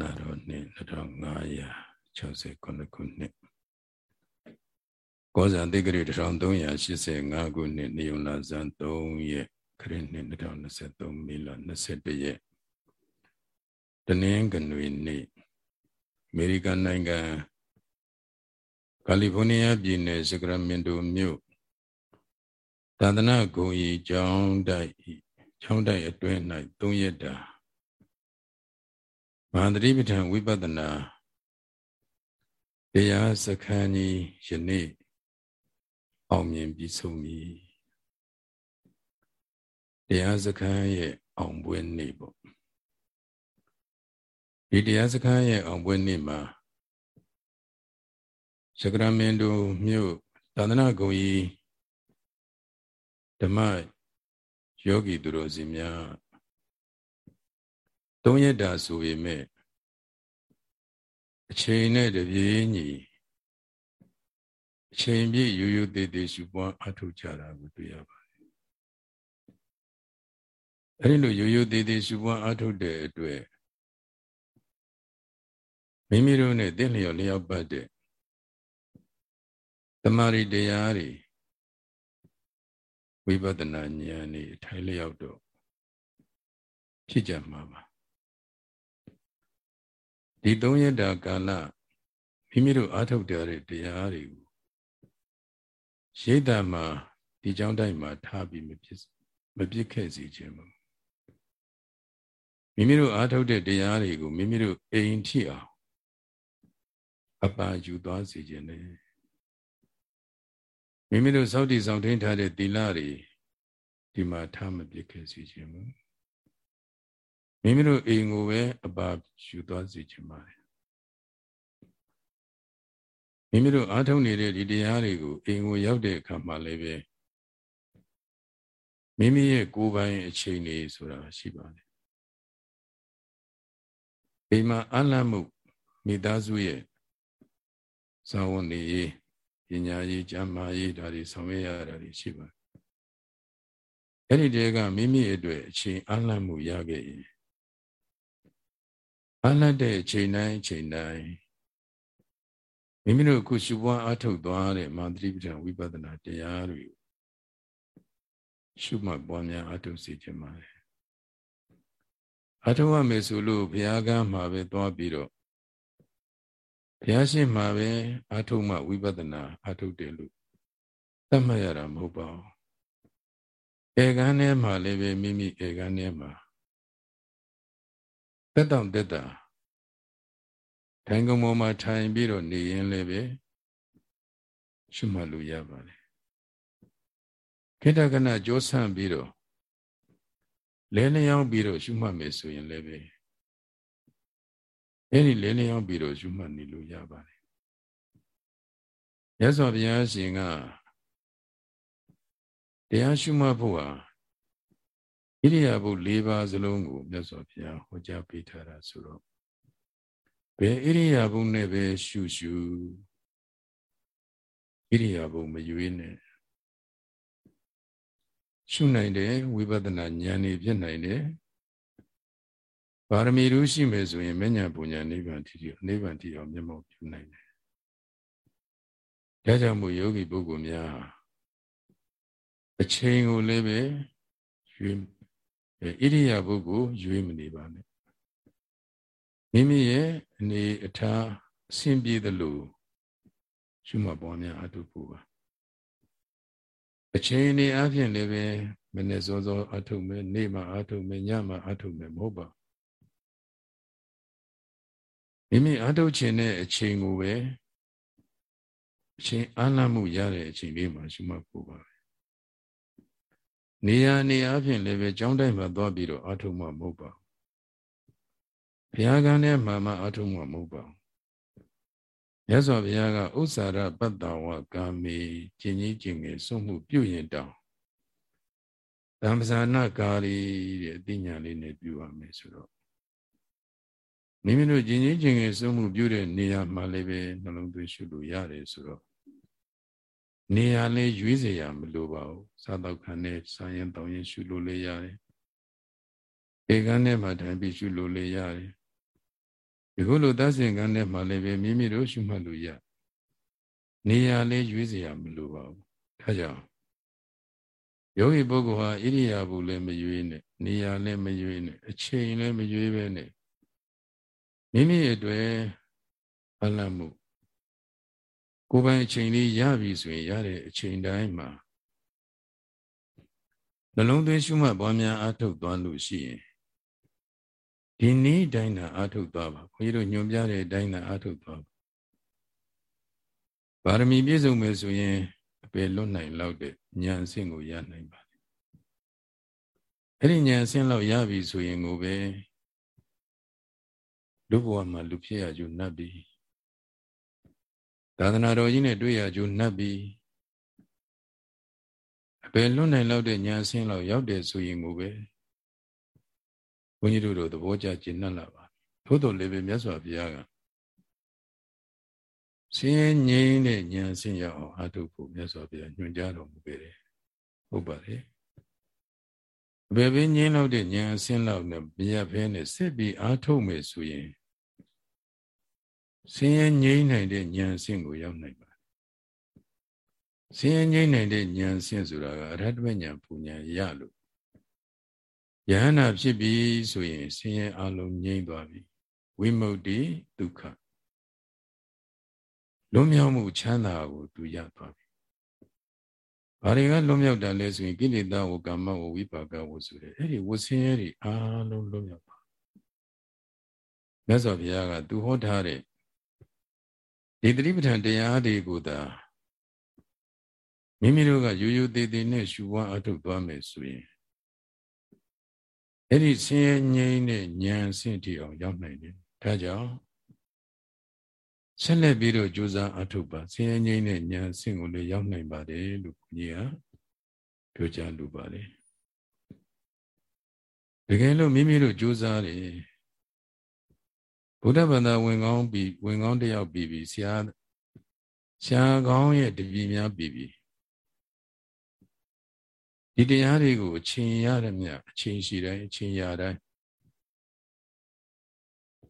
နာတော်နှစ်2569ခုနှစ်ကောဇာတိဂရိ1385ခုနှစ်နေုံလာဇန်3ရက်ခရစ်နှစ်2023မေလ21ရက်တနင်္ဂနွေနေ့အမေရိကန်နိုင်ငံကယ်လီဖိုးနီးယားပြည်နယ်စကရမင်တိုမြို့သာသနာ့ဂုံကြီးကျောင်းတိုက်ကျောင်းတိုက်အတွင်း၌3ရက်တာ မဟာသတိပဋ္ဌာန်ဝိပဿနာတရားစခန်းကြီးယနေ့အောင်မြင်ပြီးဆုံးပြီတရားစခန်းရဲ့အောင်ပွဲနေ့ပေါ့ဒီတရားစခန်းရဲ့အောင်ပွဲနေ့မှာစကရမင်တိုမြို့သာသနာ့ဂုံကြီးဓမ္မယောဂီသူတော်စင်များ သုံးရက်တာဆိုပေမဲ့အချိန်နဲ့တပြေးညီအချိန်ပြည့်ရိုးရိုးသေးသေးရှုပွားအထုတ်ကြတာကိုတွေ့ရပါတယ်။အဲဒီလိုရိုးရိုးသေးသေးရှုပွားအထုတ်တဲ့အတွက်မိမိတို့နဲ့တင့်လျော်လျောက်ပတ်တဲ့တမာရီတရားတွေဝိပဿနာဉာဏ်นี่ထိုင်လျောက်တော့ဖြစ်ကြမှာပါ ဒီသုံးရတာကာလမိမိတို့အားထုတ်ကြတဲ့တရားတွေကိုရိတ်တမှာဒီကြောင်းတိုင်းမှာထားပြီးမဖြစ်မပြစ်ခဲ့စေခြင်းမမိမိတို့အားထုတ်တဲ့တရားတွေကိုမိမိတို့အိမ်ထိအောင်အပါယူသွားစေခြင်းလေမိမိတို့စောင့်တည်ဆောင်ထိန်ထားတဲ့သီလတွေဒီမှာထားမပြစ်ခဲ့စေခြင်းဘူး မိမိတို့အိမ်ကိုပဲအပါယူသွားစေချင်ပါတယ်မိမိတို့အားထုတ်နေတဲ့ဒီတရားတွေကိုအိမ်ကိုရောက်တဲ့အခါမှာလည်းပဲမိမိရဲ့ကိုယ်ပိုင်အချိန်တွေဆိုတာရှိပါတယ်အိမ်မှာအလတ်မှုမိသားစုရဲ့ဇာဝနေရေးပညာရေးကျမ်းမာရေးဒါတွေဆောင်ရွက်ရတာတွေရှိပါတယ်အဲ့ဒီတည်းကမိမိအတွက်အချိန်အလတ်မှုရခဲ့ရင် အလတ်တဲ့အချိန်တိုင်းအချိန်တိုင်းမိမိတို့အခုရှုပွားအထုတ်သွားတဲ့မာသတိပဋ္ဌာန်ဝိပဿနာတရားတွေရှုမှတ်ပွားများအထုတ်စေခြင်းပါလေအထုတ်ရမယ်ဆိုလို့ဘုရားကမှာပဲသွားပြီးတော့ဘုရားရှိမှပဲအထုတ်မှဝိပဿနာအထုတ်တယ်လို့သတ်မှတ်ရတာမဟုတ်ပါဘူးဧကန်းထဲမှာလည်းပဲမိမိဧကန်းထဲမှာ တက်တောင့်တက်တာထိုင်ကုန်ပေါ်မှာထိုင်ပြီးတော့နေရင်လည်းပဲရှုမှတ်လို့ရပါတယ်ခေတ္တကနကြောဆန့်ပြီးတော့လဲလျောင်းပြီးတော့ရှုမှတ်မယ်ဆိုရင်လည်းပဲအဲ့ဒီလဲလျောင်းပြီးတော့ရှုမှတ်နေလို့ရပါတယ်ရသော်ဘုရားရှင်ကတရားရှုမှတ်ဖို့ဟာ ဣရိယာပု၄ပါးစလုံးကိုမြတ်စွာဘုရားဟောကြားပေးထားတာဆိုတော့ဘယ်ဣရိယာပုနဲ့ပဲရှုရှုဣရိယာပုမရွေးနဲ့ရှုနိုင်တယ်ဝိပဿနာဉာဏ်နေဖြစ်နိုင်တယ်ပါရမီရူးရှိမယ်ဆိုရင်မဉ္ဇဉ်ပူညာနိဗ္ဗာန်တည်နိဗ္ဗာန်တည်အောင်မျက်မှောက်ပြုနိုင်တယ်ဒါကြောင့်မို့ယောဂီပုဂ္ဂိုလ်များအချိန်ကိုလည်းပဲရွေး ဣရိယာပုကိုရွေးမနေပါနဲ့မိမိရဲ့အနေအထားအဆင်ပြေသလိုရှုမှတ်ပေါ်များအထုဖို့ပါအချိန်နေအပြင်လည်းပဲမနေ့စောစောအထုမယ်နေ့မှအထုမယ်ညမှအထုမယ်မဟုတ်ပါမိမိအထုခြင်းတဲ့အချိန်ကိုပဲအချိန်အာလမှုရတဲ့အချိန်လေးမှာရှုမှတ်ဖို့ပါ နေရာနေအပြင်လည်းပဲကြောင်းတိုင်းမှာသွားပြီးတော့အာထုမှမဟုတ်ပါဘုရားကံနဲ့မှမှအာထုမှမဟုတ်ပါမြတ်စွာဘုရားကဥစ္စာရပတ္တဝကာမေကျင်ကြီးကျင်ငယ်စွန့်မှုပြုရင်တောင်သံပဇာနာကာရီတဲ့အသိဉာဏ်လေးနဲ့ပြုရမယ်ဆိုတော့မိမိတို့ကျင်ကြီးကျင်ငယ်စွန့်မှုပြုတဲ့နေရာမှာလည်းပဲနှလုံးသွင်းရှုလို့ရတယ်ဆိုတော့ နေရာလေးရွေးစရာမလိုပါဘူးစားတော့ခံနဲ့စားရင်တောင်းရင်ရှုလို့လေးရတယ်ဧကန်နဲ့မှထိုင်ပြီးရှုလို့လေးရတယ်ဒီခုလိုသတ်စဉ်ကန်နဲ့မှလည်းပဲမိမိတို့ရှုမှတ်လို့ရနေရာလေးရွေးစရာမလိုပါဘူးဒါကြောင့်ယောဂီပုဂ္ဂိုလ်ဟာဣရိယာပုလည်းမရွေးနဲ့နေရာလည်းမရွေးနဲ့အချိန်လည်းမရွေးပဲနဲ့မိမိအတွက်အလတ်မှု ကိုယ်ပိုင်အချိန်လေးရပြီဆိုရင်ရတဲ့အချိန်တိုင်းမှာနှလုံးသွင်းရှုမှတ်ပွားများအားထုတ်သွားလို့ရှိရင်ဒီနေ့တိုင်းသာအားထုတ်သွားပါဘုန်းကြီးတို့ညွှန်ပြတဲ့အတိုင်းသာအားထုတ်သွားပါပါရမီပြည့်စုံမယ်ဆိုရင်အပေလွတ်နိုင်လောက်တဲ့ဉာဏ်အဆင့်ကိုရနိုင်ပါတယ်အဲ့ဒီဉာဏ်အဆင့်လောက်ရပြီဆိုရင်ကိုပဲလူဘဝမှာလူဖြစ်ရကြုံ납ပြီ သာသနာတော်ကြီးနဲ့တွေ့ရကြုံ납ပြီအပေလွတ်နိုင်လောက်တဲ့ဉာဏ်အဆင့်လောက်ရောက်တယ်ဆိုရင်ကိုပဲဘုန်းကြီးတို့တို့သဘောကျကျင့်နှံ့လာပါထို့တော်လည်းပဲမြတ်စွာဘုရားကဆင်းရဲငြိမ်းတဲ့ဉာဏ်ဆင်းရအောင်အားထုတ်ဖို့မြတ်စွာဘုရားညွှန်ကြားတော်မူခဲ့တယ်ဟုတ်ပါတယ်အဘယ်ပဲငြိမ်းလို့တဲ့ဉာဏ်ဆင်းလောက်နဲ့မရဖဲနဲ့စစ်ပြီးအားထုတ်မယ်ဆိုရင် ဆင်းရဲငြိမ်းနိုင်တဲ့ဉာဏ်ဆင်းကိုရောက်နိုင်ပါဆင်းရဲငြိမ်းနိုင်တဲ့ဉာဏ်ဆင်းဆိုတာကအရဟတမဉာဏ်ပူဉာဏ်ရလို့ယဟနာဖြစ်ပြီဆိုရင်ဆင်းရဲအလုံးငြိမ်းသွားပြီဝိမု ക്തി ဒုက္ခလွတ်မြောက်မှုချမ်းသာကိုသူရသွားပြီ။ဘာတွေကလွတ်မြောက်တယ်လဲဆိုရင်ကိလေသာဝကမ္မဝဝိပါကဝဆိုတဲ့အဲ့ဒီဝဆင်းရဲတွေအားလုံးလွတ်မြောက်ပါမြတ်စွာဘုရားကသူဟောထားတဲ့ ဒီတိပဋ္ဌာန်တရားတွေကိုသာမိမိတို့ကရိုးရိုးသေးသေးနဲ့ရှုဝါအထုတ်သွားမယ်ဆိုရင်အဲ့ဒီဆင်းရဲငြိမ်းတဲ့ဉာဏ်ဆင့်တိအောင်ရောက်နိုင်တယ်ဒါကြောင့်ဆက်လက်ပြီးတော့ကြိုးစားအထုတ်ပါဆင်းရဲငြိမ်းတဲ့ဉာဏ်ဆင့်ကိုလည်းရောက်နိုင်ပါတယ်လို့ဘုရားပြောကြားလိုပါတယ်တကယ်လို့မိမိတို့ကြိုးစားတယ် ဗုဒ္ဓဘာသာဝင်ကောင်းပြီးဝင်ကောင်းတယောက်ပြီးပြီးဆရာဆရာကောင်းရဲ့တပည့်များပြီးပြီးဒီတရားတွေကိုအချိန်ရတဲ့မြတ်အချိန်ရှိတိုင်းအချိန်ရတိုင်း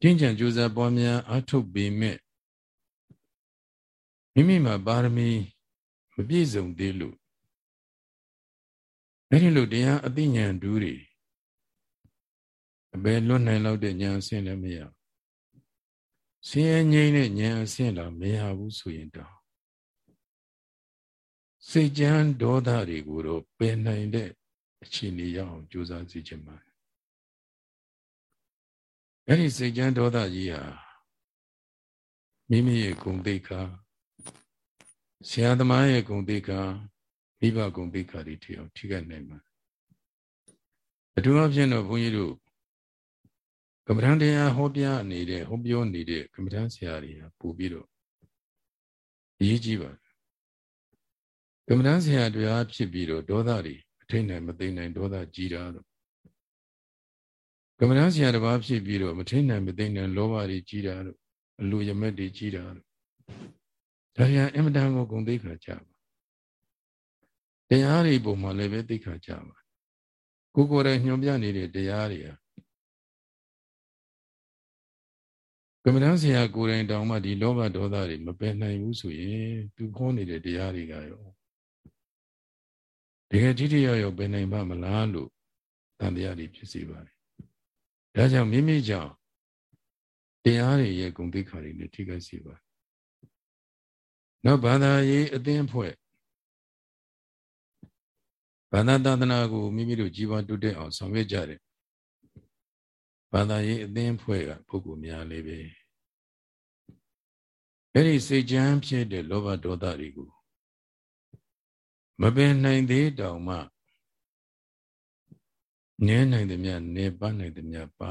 ကျင့်ကြံကြိုးစားပွားများအထုတ်ပေမဲ့မိမိမှာပါရမီမပြည့်စုံသေးလို့အဲ့ဒီလိုတရားအသိဉာဏ်ဒူးတွေအဘယ်လွတ်နိုင်လောက်တဲ့ဉာဏ်အဆင့်လည်းမရ ဆင်းရဲငြိမ်းတဲ့ဉာဏ်အဆင့်တော့မရဘူးဆိုရင်တော့စိတ်ကြမ်းဒေါသတွေကိုတော့ပယ်နိုင်တဲ့အခြေအနေရအောင်ကြိုးစားစီခြင်းပါအဲ့ဒီစိတ်ကြမ်းဒေါသကြီးဟာမိမိရဲ့ဂုဏ်သိက္ခာဆရာသမားရဲ့ဂုဏ်သိက္ခာမိဘဂုဏ်သိက္ခာတွေထီအောင်ထိခိုက်နိုင်မှာအထူးအဖြင့်တော့ဘုန်းကြီးတို့ ကမ္မထံတရားဟောပြနေတဲ့ဟောပြောနေတဲ့ကမ္မထံဆရာတွေဟာပို့ပြီးတော့အရေးကြီးပါတယ်ကမ္မဋ္ဌာန်းဆရာတရားဖြစ်ပြီးတော့ဒေါသတွေအထိတ်နိုင်မသိနိုင်ဒေါသကြီးတာတော့ကမ္မဋ္ဌာန်းဆရာတစ်ပါးဖြစ်ပြီးတော့မထိတ်နိုင်မသိနိုင်လောဘတွေကြီးတာတော့အလိုရမက်တွေကြီးတာတော့ဒါရအင်မတန်ကိုဂုံသိက္ခာကြပါတရားတွေပုံမှာလည်းပဲသိက္ခာကြပါကိုကိုယ်တိုင်ညွှန်ပြနေတဲ့တရားတွေဟာ မ္မဋ္ဌာန်းဆရာကိုယ်တိုင်တောင်မှဒီလောဘဒေါသတွေမပယ်နိုင်ဘူးဆိုရင်သူခေါ်နေတဲ့တရားတွေကရောတကယ်ထိထိရောက်ရောက်ပဲနိုင်ပါမလားလို့တန်တရားတွေဖြစ်စေပါတယ်။ဒါကြောင့်မိမိကြောင့်တရားတွေရဲ့ဂုဏ်သိက္ခာတွေနဲ့ထိခိုက်စေပါတယ်။နောက်ဘာသာရေးအသင်းအဖွဲ့ဘာသာသာသနာကိုမိမိတို့ကြီးပွားတိုးတက်အောင်ဆောင်ရွက်ကြတယ်။ဘာသာရေးအသင်းအဖွဲ့ကပုဂ္ဂိုလ်များလေးပဲ။ အဲ့ဒီစိတ်ကြမ်းဖြစ်တဲ့လောဘဒေါသတွေကိုမပင်နိုင်သေးတောင်မှနည်းနိုင်သည်များနေပါနိုင်သည်များပါ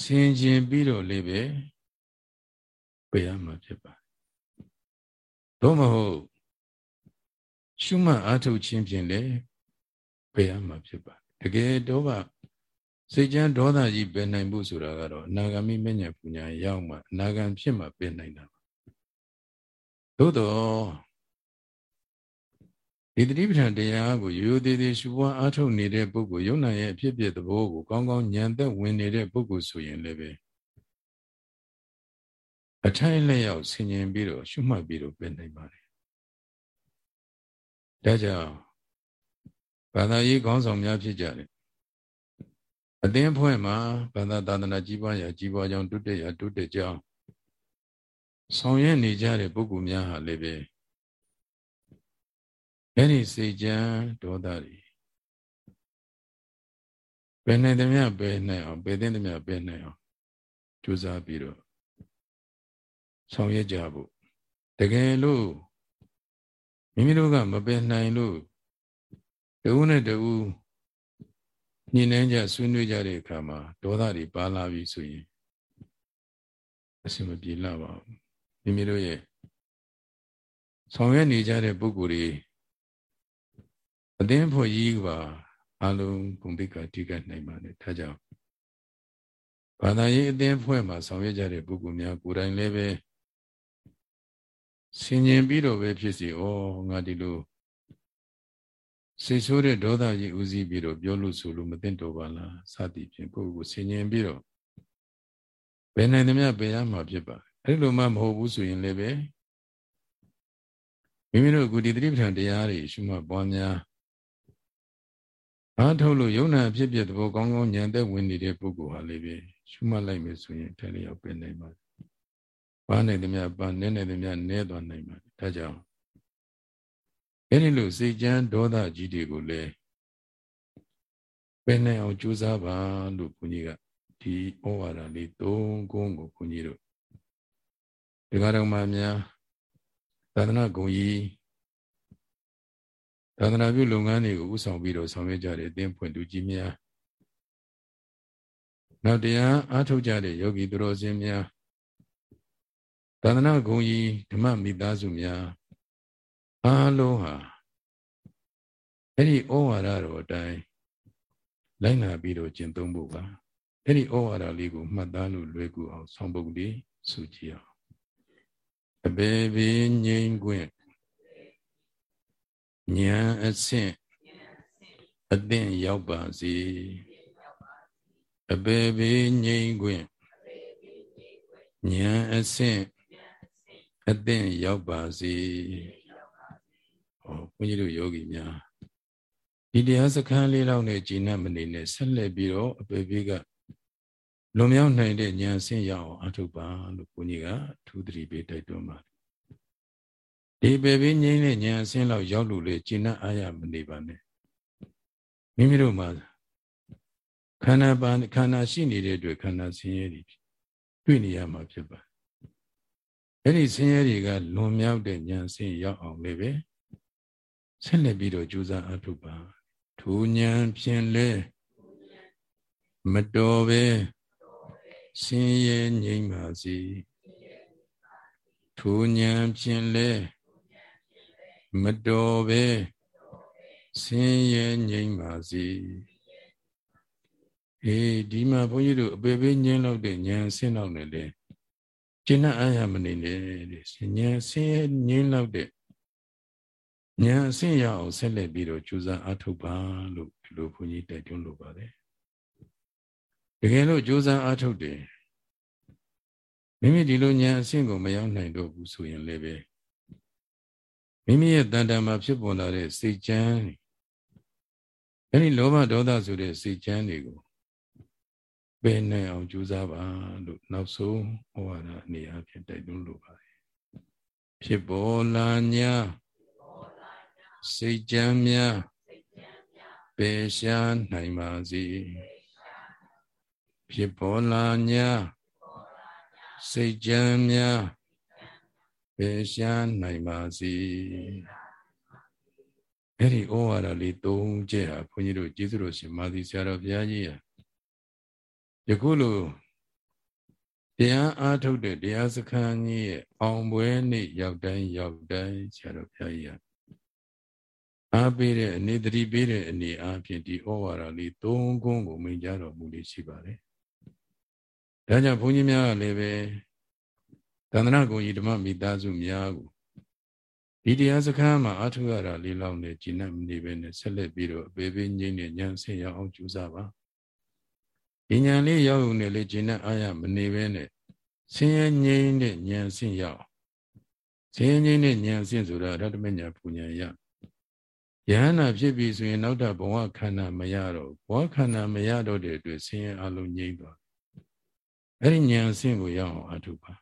ဆင်ကျင်ပြီးတော့လေးပဲပေးရမှာဖြစ်ပါသို့မဟုတ်ရှုမှတ်အားထုတ်ခြင်းဖြင့်လည်းပေးရမှာဖြစ်ပါတကယ်တော့က စိတ်ကြမ်းဒေါသကြီးပယ်နိုင်ဖို့ဆိုတာကတော့အနာဂမိမဉ္ဇဉ်ပူညာရောက်မှအနာဂံဖြစ်မှပယ်နိုင်တာပါသို့တော့ဒီတတိပဋ္ဌာန်တရားကိုရိုးသေးသေးရှုပွားအားထုတ်နေတဲ့ပုဂ္ဂိုလ်ယုံနာရဲ့အဖြစ်ပြသဘောကိုကောင်းကောင်းဉာဏ်သက်ဝင်နေတဲ့ပုဂ္ဂိုလ်ဆိုရင်လည်းပဲအထိုင်လျောက်ဆင်ញင်ပြီးတော့ရှုမှတ်ပြီးတော့ပြင်နိုင်ပါတယ်ဒါကြောင့်ဘာသာရေးခေါင်းဆောင်များဖြစ်ကြတယ် အသင်းဖွဲ့မှာဘာသာသာသနာကြီးပွားရာကြီးပွားကြောင်းတုတက်ရာတုတက်ကြောင်းဆောင်ရွက်နေကြတဲ့ပုဂ္ဂိုလ်များဟာလည်းပဲအဲ့ဒီစေချမ်းဒေါသတွေဘယ်နိုင်သမျှဘယ်နိုင်အောင်ဘယ်သိသမျှဘယ်နိုင်အောင်ကြိုးစားပြီးတော့ဆောင်ရွက်ကြဖို့တကယ်လို့မိမိတို့ကမပယ်နိုင်လို့တဦးနဲ့တဦး ညှိနှိုင်းကြဆွေးနွေးကြတဲ့အခါမှာဒေါသတွေပါလာပြီဆိုရင်အဆင်မပြေလာပါဘူးမိမိတို့ရဲ့ဆောင်ရွက်နေကြတဲ့ပုဂ္ဂိုလ်တွေအသင်းဖို့ကြီးပါအလုံးဂုဏ်သိက္ခာတိကနိုင်ပါနဲ့ဒါကြောင့်ဘာသာရေးအသင်းဖွဲ့မှာဆောင်ရွက်ကြတဲ့ပုဂ္ဂိုလ်များကိုယ်တိုင်လည်းပဲဆင်ញင်ပြီးတော့ပဲဖြစ်စီဩငါဒီလို စိတ်ဆိုးတဲ့ဒေါသကြီးဥစည်းပြီးတော့ပြောလို့ဆိုလို့မသိတော့ပါလားစသည်ဖြင့်ကိုယ့်ကိုဆင်ញင်ပြီးတော့ဘယ်နိုင်သမျှပယ်ရမှာဖြစ်ပါအဲ့လိုမှမဟုတ်ဘူးဆိုရင်လည်းပဲမိမိတို့အခုဒီသတိပဋ္ဌာန်တရားတွေရှုမှတ်ပွားများအားထုတ်လို့ယုံနာဖြစ်ဖြစ်သဘောကောင်းကောင်းဉာဏ်သက်ဝင်နေတဲ့ပုဂ္ဂိုလ်ဟာလည်းပဲရှုမှတ်လိုက်မယ်ဆိုရင်ထဲလျောက်ပင်နိုင်ပါတယ်။ဘာနိုင်သမျှဘာနည်းနိုင်သမျှနည်းသွားနိုင်ပါတယ်။ဒါကြောင့် အဲ့ဒီလိုစိတ်ကြမ်းဒေါသကြီးတွေကိုလည်းပင်နိုင်အောင်ကြိုးစားပါလို့ဘုန်းကြီးကဒီဩဝါဒလေးသုံးခုကိုဘုန်းကြီးတို့ဒီကတော်မှများသာသနာ့ဂုဏ်ကြီးသာသနာပြုလုပ်ငန်းတွေကိုဥဆောင်ပြီးတော့ဆောင်ရွက်ကြတဲ့အသင်းဖွင့်သူကြီးများနောက်တရားအားထုတ်ကြတဲ့ယောဂီသူတော်စင်များသာသနာ့ဂုဏ်ကြီးဓမ္မမိသားစုများ အားလုံးဟာအဲ့ဒီဩဝါဒတော်အတိုင်းလိုက်နာပြီးတော့ကျင့်သုံးဖို့ပါအဲ့ဒီဩဝါဒလေးကိုမှတ်သားလို့လွယ်ကူအောင်ဆောင်ပုဒ်လေးဆိုကြည့်အောင်အဘေဘေငြိမ်ခွင့်ဉာဏ်အဆင့်အသင့်ရောက်ပါစေအဘေဘေငြိမ်ခွင့်ဉာဏ်အဆင့်အသင့်ရောက်ပါစေ ဟောဘုန်းကြီးတို့ယောဂီများဒီတရားစခန်းလေးလောက်နဲ့ဂျင်းနဲ့မနေနဲ့ဆက်လက်ပြီးတော့အပေပေကလွန်မြောက်နိုင်တဲ့ဉာဏ်ဆင့်ရအောင်အထုပ်ပါလို့ဘုန်းကြီးကထူးသတိပေးတိုက်တွန်းပါတယ်ဒီပေပေငြိမ်းတဲ့ဉာဏ်အစင်းလောက်ရောက်လို့လေကျင့်အားရမနေပါနဲ့မိမိတို့မှာခန္ဓာပါခန္ဓာရှိနေတဲ့အတွက်ခန္ဓာဆင်းရဲတွေတွေ့နေရမှာဖြစ်ပါအဲ့ဒီဆင်းရဲတွေကလွန်မြောက်တဲ့ဉာဏ်ဆင်းရောက်အောင်လည်းပဲ ဆက်လက်ပြီးတော့ကြိုးစားအထုပါထိုဉာဏ်ဖြင့်လဲမတော်ပဲဆင်းရဲငြိမ်းပါစေထိုဉာဏ်ဖြင့်လဲမတော်ပဲဆင်းရဲငြိမ်းပါစေအေးဒီမှာဘုန်းကြီးတို့အပေပေးငြင်းလောက်တဲ့ဉာဏ်ဆင်းလောက်နေလေကျင့်အားရမနေနဲ့တဲ့ဉာဏ်ဆင်းရဲငြင်းလောက်တဲ့ ဉာဏ်အဆင့်ရအောင်ဆက်လက်ပြီးတော့ကြိုးစားအားထုတ်ပါလို့ဒီလိုဘုန်းကြီးတိုက်တွန်းလိုပါတယ်တကယ်လို့ကြိုးစားအားထုတ်တယ်မိမိဒီလိုဉာဏ်အဆင့်ကိုမရောက်နိုင်တော့ဘူးဆိုရင်လည်းပဲမိမိရဲ့တန်တန်မှာဖြစ်ပေါ်လာတဲ့စိတ်ကြမ်းအဲဒီလောဘဒေါသဆိုတဲ့စိတ်ကြမ်းတွေကိုပယ်နိုင်အောင်ကြိုးစားပါလို့နောက်ဆုံးဟောရတာအနေအချင်းတိုက်တွန်းလိုပါတယ်ဖြစ်ပေါ်လာညာ စိတ်ကြမ်းများပယ်ရှားနိုင်ပါစေဖြစ်ပေါ်လာညာစိတ်ကြမ်းများပယ်ရှားနိုင်ပါစေအဲ့ဒီဩဝါဒလေးသုံးချက်ဟာဘုန်းကြီးတို့ကျေးဇူးတော်ရှင်မာသီဆရာတော်ဘုရားကြီးဟာယခုလိုတရားအားထုတ်တဲ့တရားစခန်းကြီးရဲ့အောင်ပွဲနေ့ရောက်တိုင်းရောက်တိုင်းဆရာတော်ဘုရားကြီးဟာ အားပေးတဲ့အနေတတိပေးတဲ့အနေအားဖြင့်ဒီဩဝါဒလေးသုံးခုကိုမိန့်ကြတော်မူလေးရှိပါတယ်။ဒါကြောင့်ဘုန်းကြီးများကလည်းပဲသန္တနာကိုကြီးဓမ္မမိသားစုများကိုဒီတရားစခန်းမှာအထုရတာလေးလောက်နဲ့ကျင့်နေမနေပဲနဲ့ဆက်လက်ပြီးတော့အပေပေးငိမ့်နဲ့ဉာဏ်ဆင်းရအောင်ကြိုးစားပါဒီဉာဏ်လေးရောက်ုံနဲ့လေကျင့်နေအားရမနေပဲနဲ့ဆင်းရဲငြိမ်းတဲ့ဉာဏ်ဆင့်ရောက်ဆင်းရဲငြိမ်းတဲ့ဉာဏ်ဆင့်ဆိုတာရတ္တမညာပူညာရ ယဟနာဖြစ်ပြီဆိုရင်နောက်တာဘဝခန္ဓာမရတော့ဘဝခန္ဓာမရတော့တဲ့အတွက်ဆင်းရဲအလုံးငြိမ်းသွားအဲ့ဒီဉာဏ်ဆင့်ကိုရအောင်အထုပါ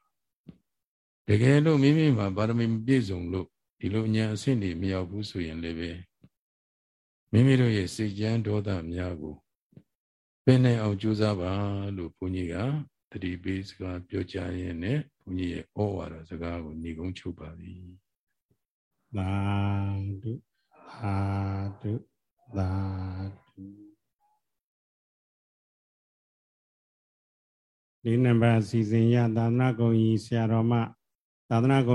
တကယ်လို့မိမိမှာပါရမီပြည့်စုံလို့ဒီလိုဉာဏ်အဆင့်တွေမရောက်ဘူးဆိုရင်လည်းပဲမိမိတို့ရဲ့စိတ်ကြမ်းဒေါသများကိုပင်နိုင်အောင်ကြိုးစားပါလို့ဘုန်းကြီးကတတိပေးစကားပြောကြားရင်းနဲ့ဘုန်းကြီးရဲ့ဩဝါဒစကားကိုညီကုန်းချုပ်ပါပြီ။သာဓု သာဓုသာဓုဒီနံပါတ်စီစဉ်ရသာသနာ့ဂုဏ်ကြီးဆရာတော်မှသာသနာ့ဂုဏ်